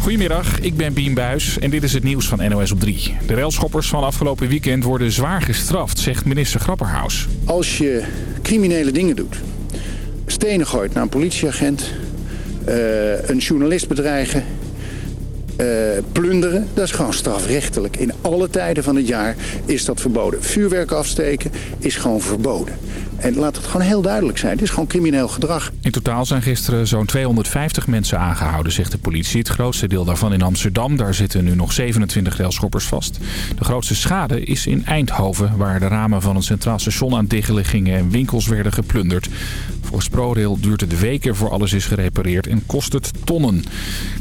Goedemiddag, ik ben Bien Buis en dit is het nieuws van NOS op 3. De railschoppers van afgelopen weekend worden zwaar gestraft, zegt minister Grapperhaus. Als je criminele dingen doet, stenen gooit naar een politieagent, uh, een journalist bedreigen, uh, plunderen, dat is gewoon strafrechtelijk. In alle tijden van het jaar is dat verboden. Vuurwerk afsteken is gewoon verboden. En laat het gewoon heel duidelijk zijn. Het is gewoon crimineel gedrag. In totaal zijn gisteren zo'n 250 mensen aangehouden, zegt de politie. Het grootste deel daarvan in Amsterdam. Daar zitten nu nog 27 railschoppers vast. De grootste schade is in Eindhoven, waar de ramen van een centraal station aan diggelen gingen en winkels werden geplunderd. Volgens ProRail duurt het weken voor alles is gerepareerd en kost het tonnen.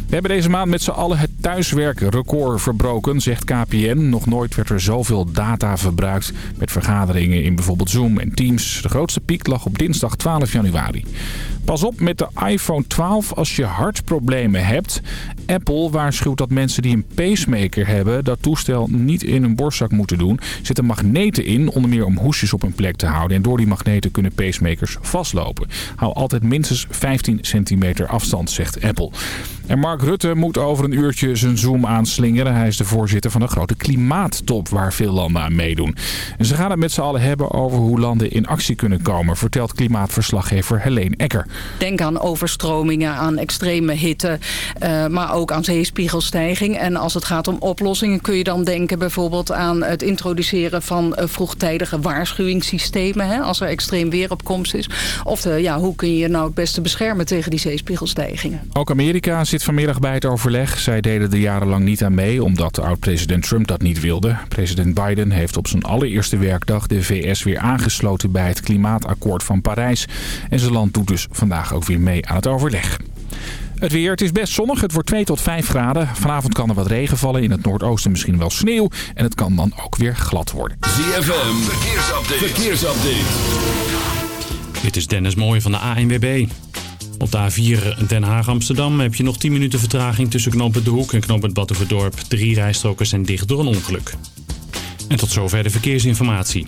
We hebben deze maand met z'n allen het thuiswerkrecord verbroken, zegt KPN. Nog nooit werd er zoveel data verbruikt met vergaderingen in bijvoorbeeld Zoom en Teams. De grootste piek lag op dinsdag 12 januari. Pas op met de iPhone 12 als je hartproblemen hebt. Apple waarschuwt dat mensen die een pacemaker hebben... dat toestel niet in hun borstzak moeten doen. Er zitten magneten in, onder meer om hoesjes op hun plek te houden. En door die magneten kunnen pacemakers vastlopen. Hou altijd minstens 15 centimeter afstand, zegt Apple. En Mark Rutte moet over een uurtje zijn Zoom aanslingeren. Hij is de voorzitter van een grote klimaattop waar veel landen aan meedoen. En ze gaan het met z'n allen hebben over hoe landen in actie kunnen komen... vertelt klimaatverslaggever Helene Ecker. Denk aan overstromingen, aan extreme hitte, uh, maar ook aan zeespiegelstijging. En als het gaat om oplossingen kun je dan denken bijvoorbeeld aan het introduceren van uh, vroegtijdige waarschuwingssystemen. Hè, als er extreem weer op komst is. Of de, ja, hoe kun je je nou het beste beschermen tegen die zeespiegelstijgingen. Ook Amerika zit vanmiddag bij het overleg. Zij deden er jarenlang niet aan mee omdat oud-president Trump dat niet wilde. President Biden heeft op zijn allereerste werkdag de VS weer aangesloten bij het klimaatakkoord van Parijs. En zijn land doet dus vandaag ook weer mee aan het overleg. Het weer, het is best zonnig. Het wordt 2 tot 5 graden. Vanavond kan er wat regen vallen. In het noordoosten misschien wel sneeuw. En het kan dan ook weer glad worden. ZFM, verkeersupdate. verkeersupdate. Dit is Dennis Mooij van de ANWB. Op de A4 Den Haag-Amsterdam heb je nog 10 minuten vertraging tussen knooppunt De Hoek en knooppunt Battenverdorp. Drie rijstroken zijn dicht door een ongeluk. En tot zover de verkeersinformatie.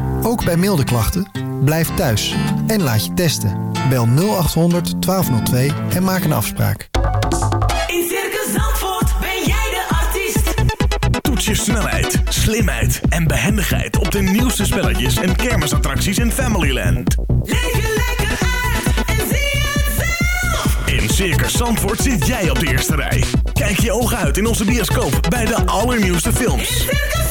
Ook bij milde klachten, blijf thuis en laat je testen. Bel 0800 1202 en maak een afspraak. In Circus Zandvoort ben jij de artiest. Toets je snelheid, slimheid en behendigheid op de nieuwste spelletjes en kermisattracties in Familyland. Leef je lekker uit en zie het zelf. In Circus Zandvoort zit jij op de eerste rij. Kijk je ogen uit in onze bioscoop bij de allernieuwste films. In Circus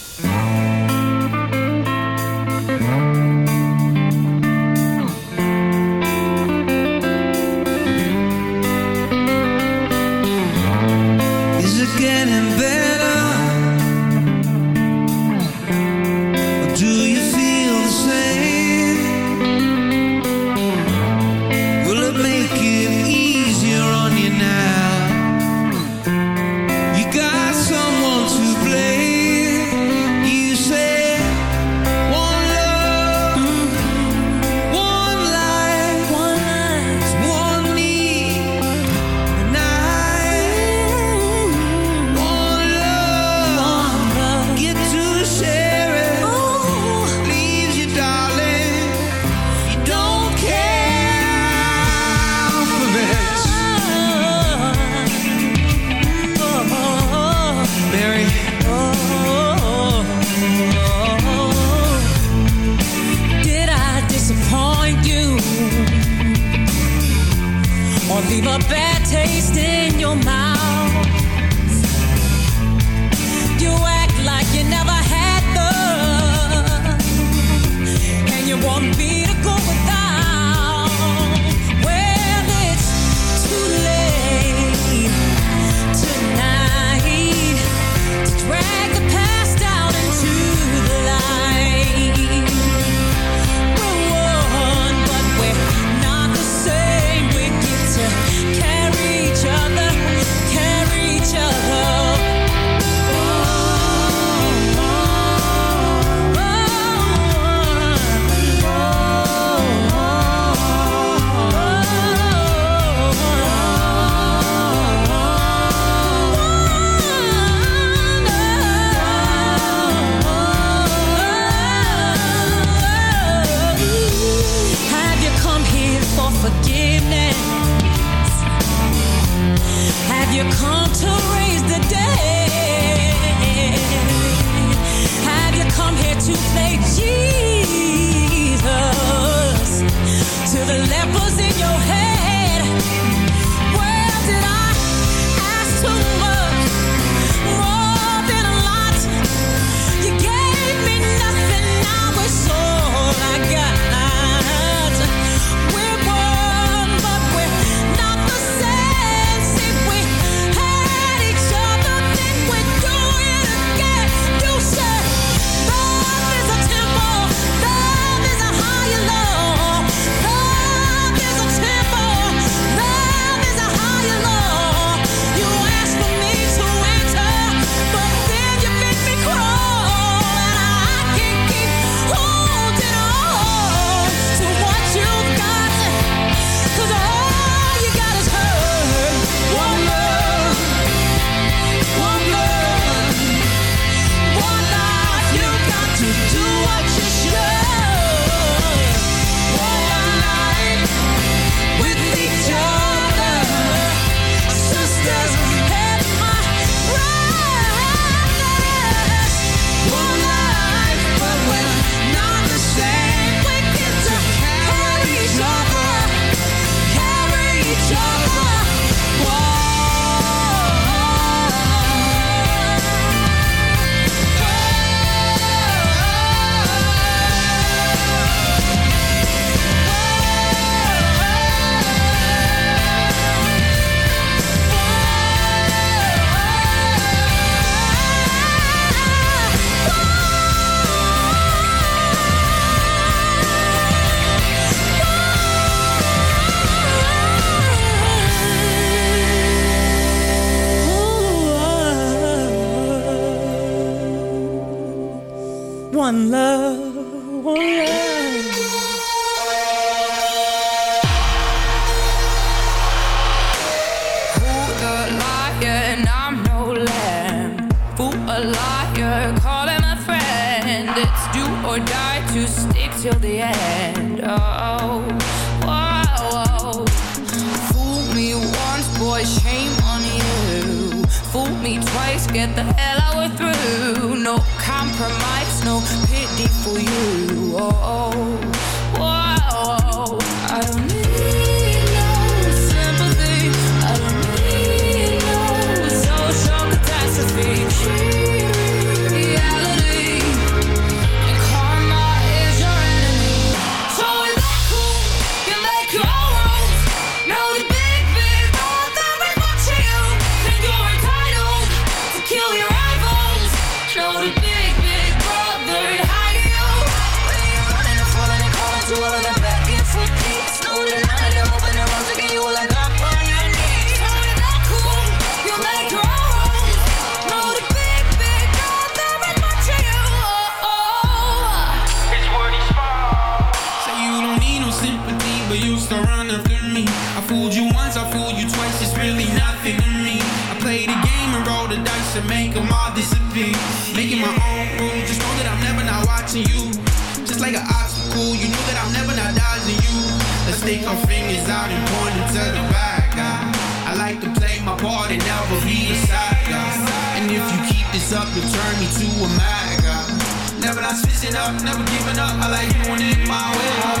through. No compromise, no pity for you. Oh, oh, oh, oh. I don't mixing up, never giving up. I like it when it's my way.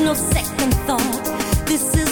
No second thought. This is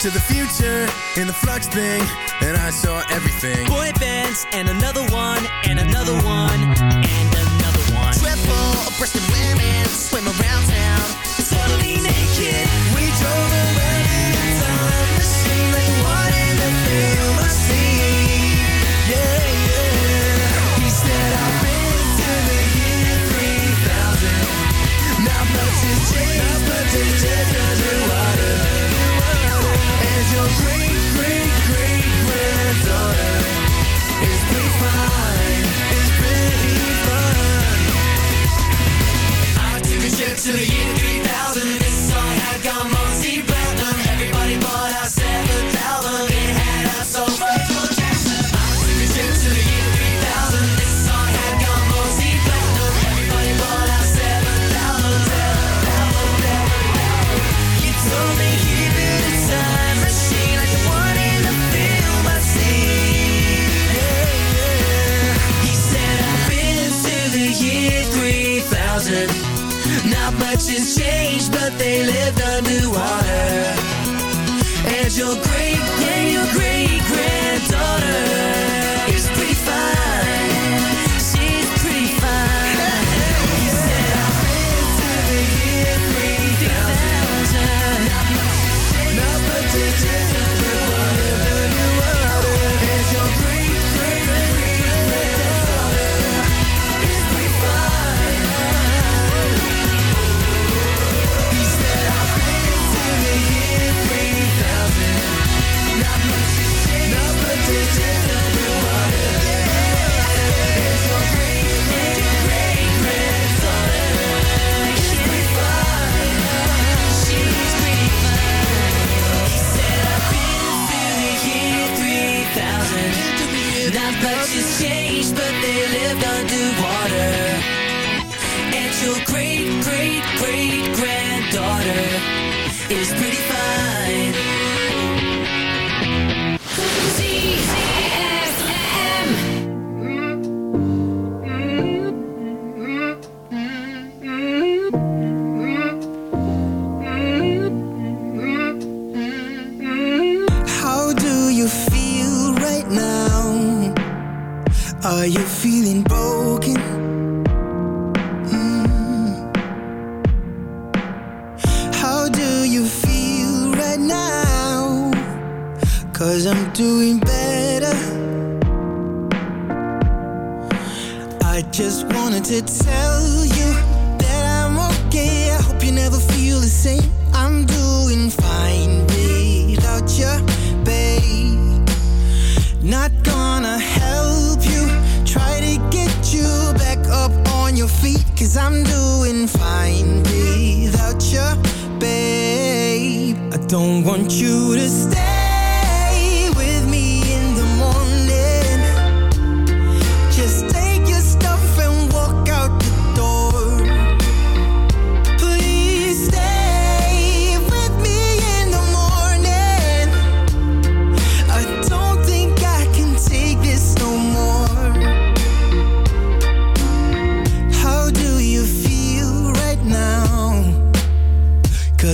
to the future in the flux thing, and I saw everything. Boy bands and another one, and another one, and another one. Triple breasted women swim around town, totally naked. We drove around in a time machine, like wanting in feel my scene. Yeah, yeah. He said I've been to the year 3000. Not much has changed, to the year 3000 this song had gone mostly changed, but they lived underwater. and you'll.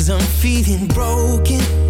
I'm feeling broken.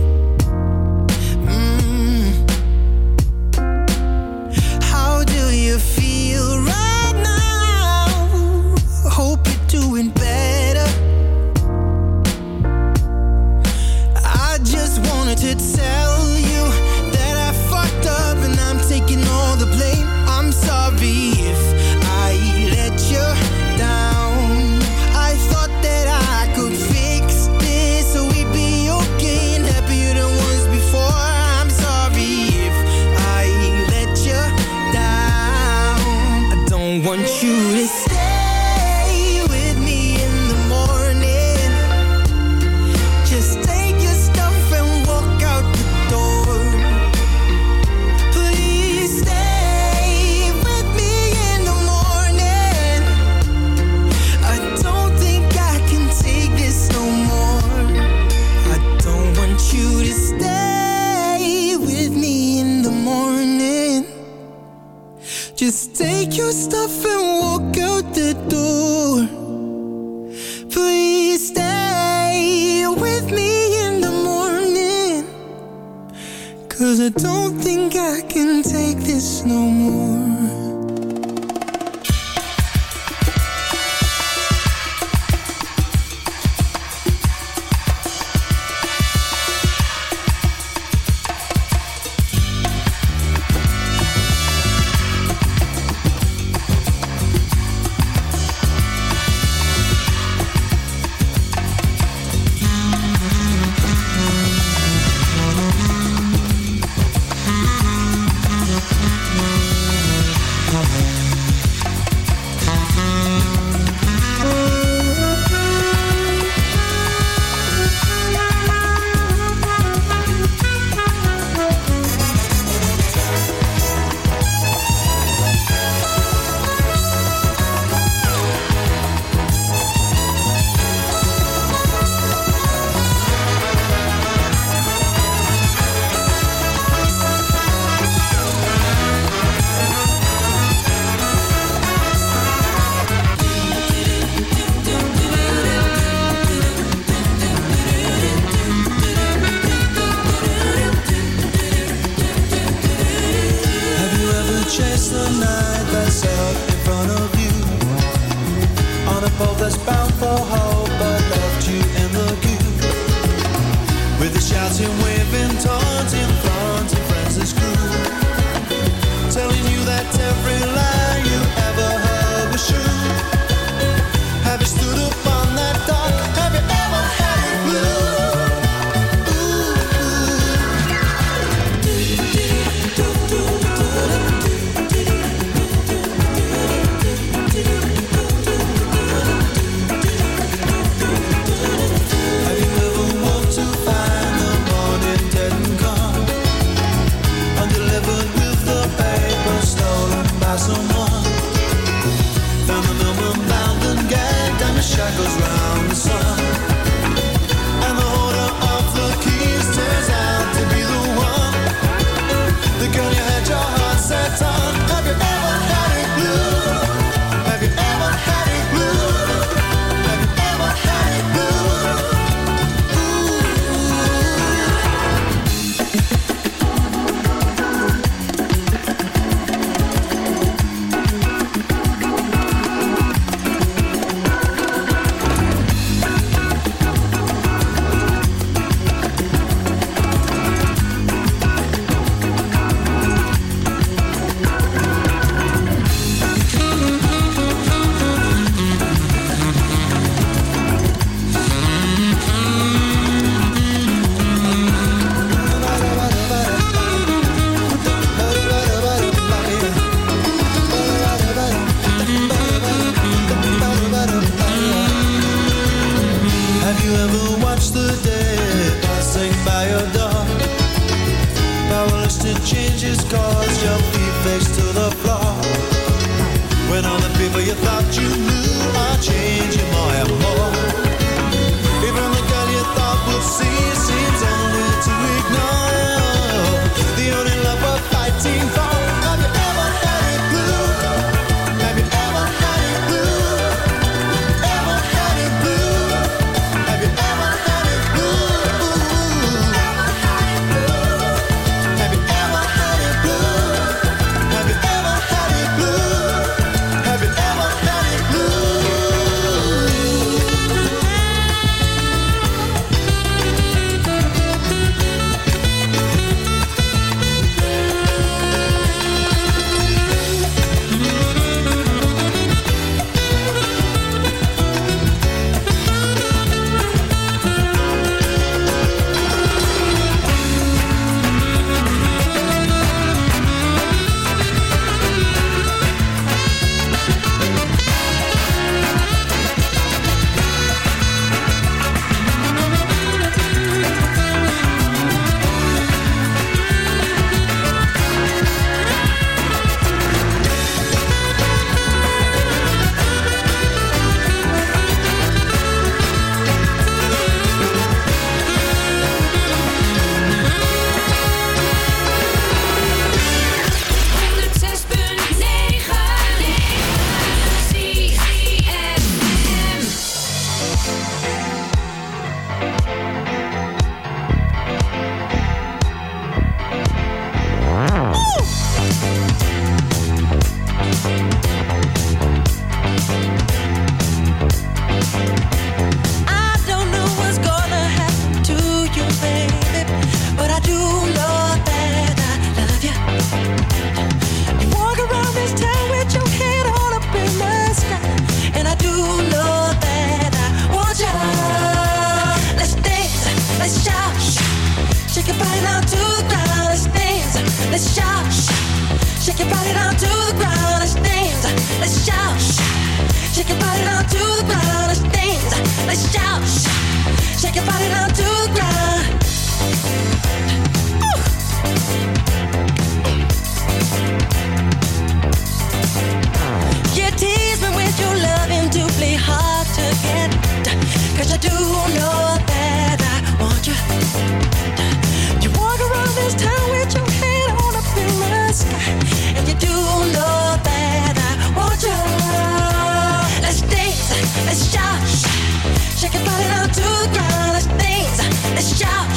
shake your body down the ground. Let's dance. Let's shout,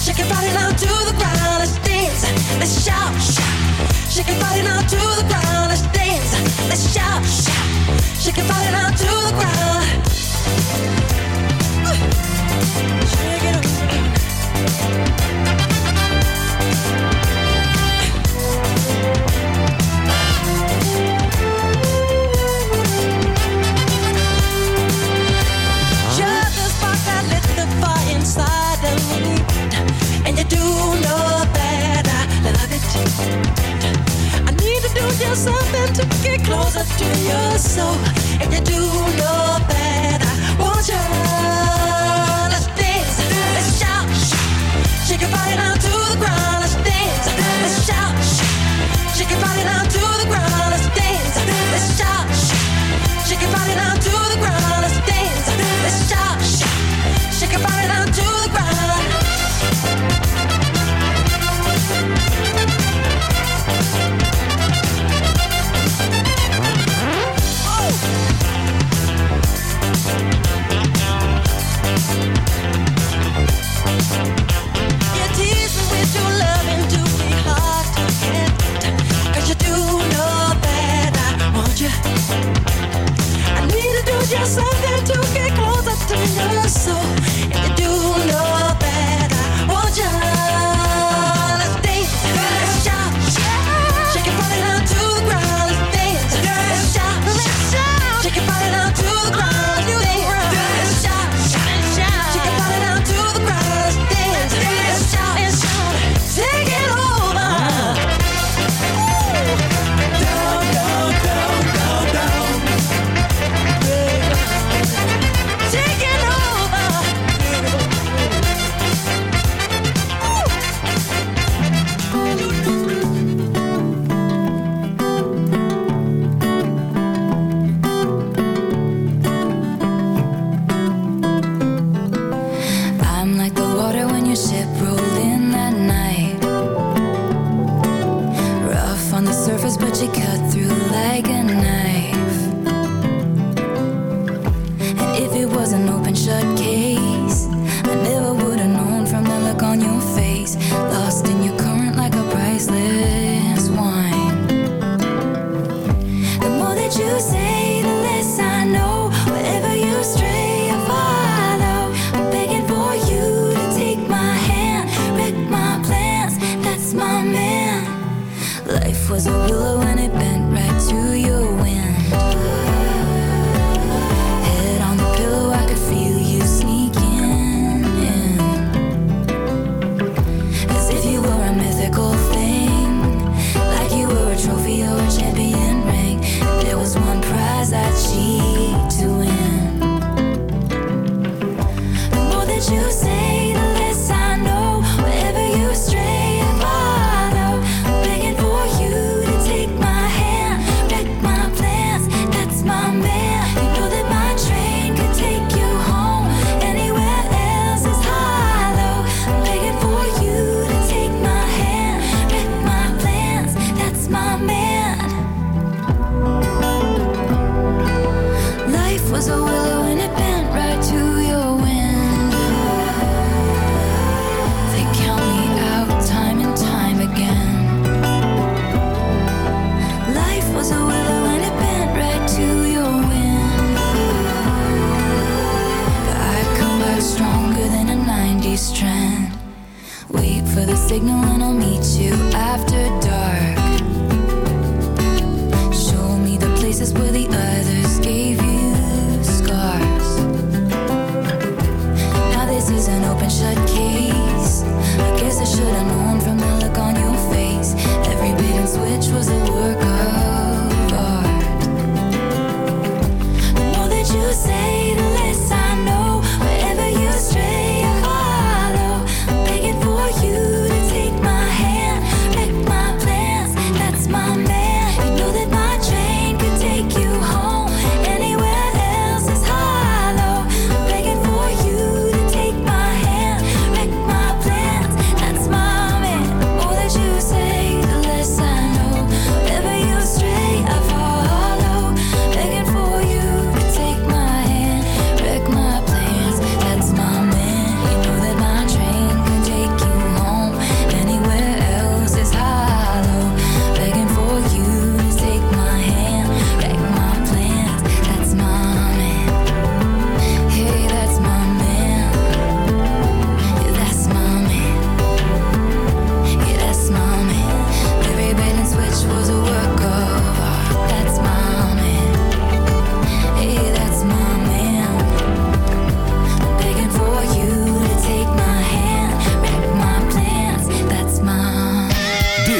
shake down to the ground. Let's dance. Let's shout, shake it body down to the ground. Let's dance. Let's shout, shake down to the ground. after your soul, and you do your best.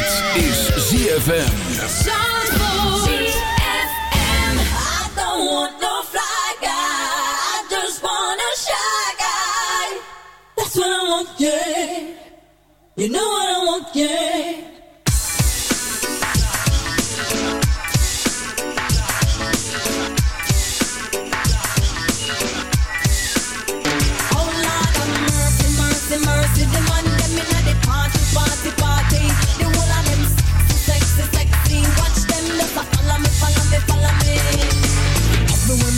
Is ZFM. ZFM. I don't want no fly guy. I just want a shy guy. That's what I want, gay. You know what I want, gay?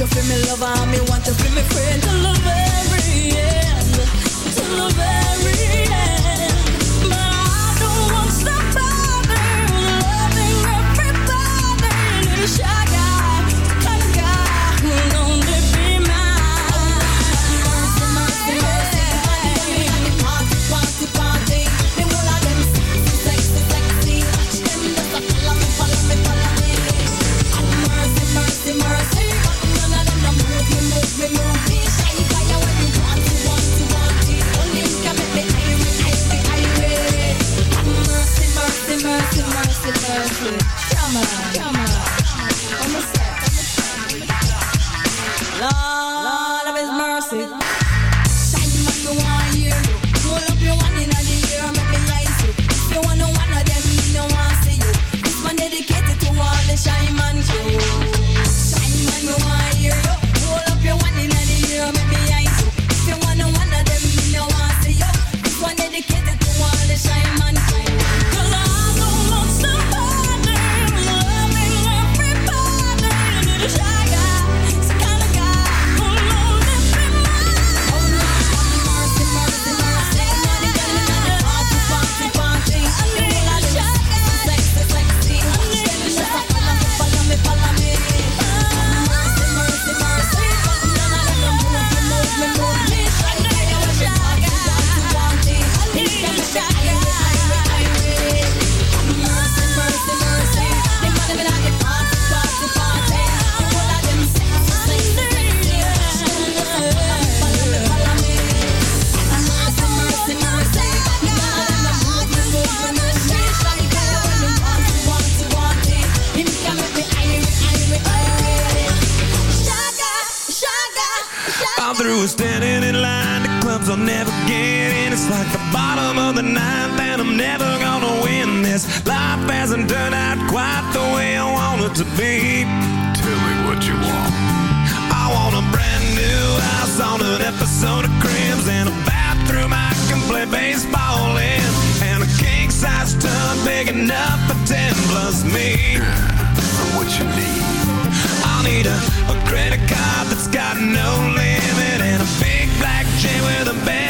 to feel me lover, me want to feel me friend, to love every end, to love every like the bottom of the ninth and I'm never gonna win this. Life hasn't turned out quite the way I wanted to be. Tell me what you want. I want a brand new house on an episode of Cribs and a bathroom I can play baseball in. And a king size tub big enough for ten plus me. Yeah, what you need. I need a, a credit card that's got no limit and a big black chain with a bed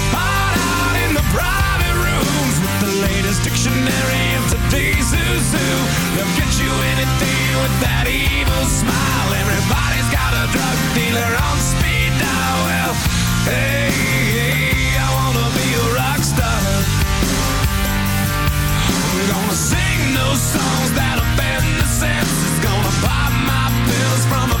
private rooms with the latest dictionary of today's who's who. They'll get you anything with that evil smile. Everybody's got a drug dealer on speed dial. Well, hey, hey, I wanna be a rock star. We're gonna sing those songs that offend the senses. Gonna pop my pills from a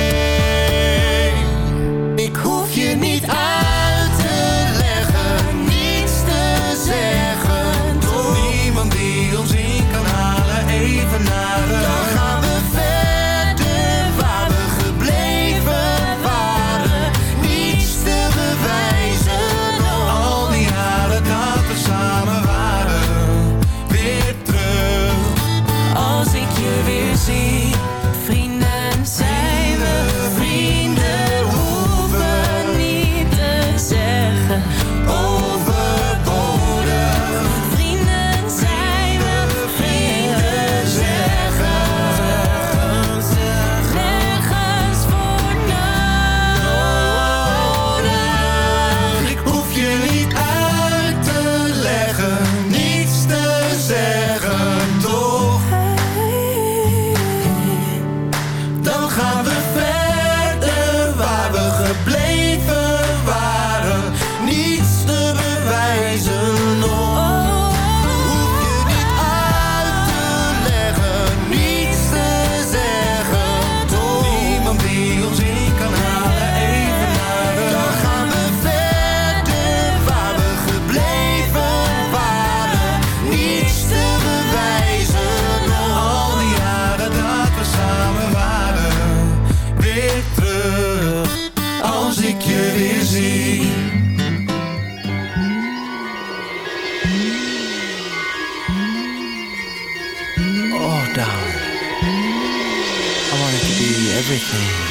everything.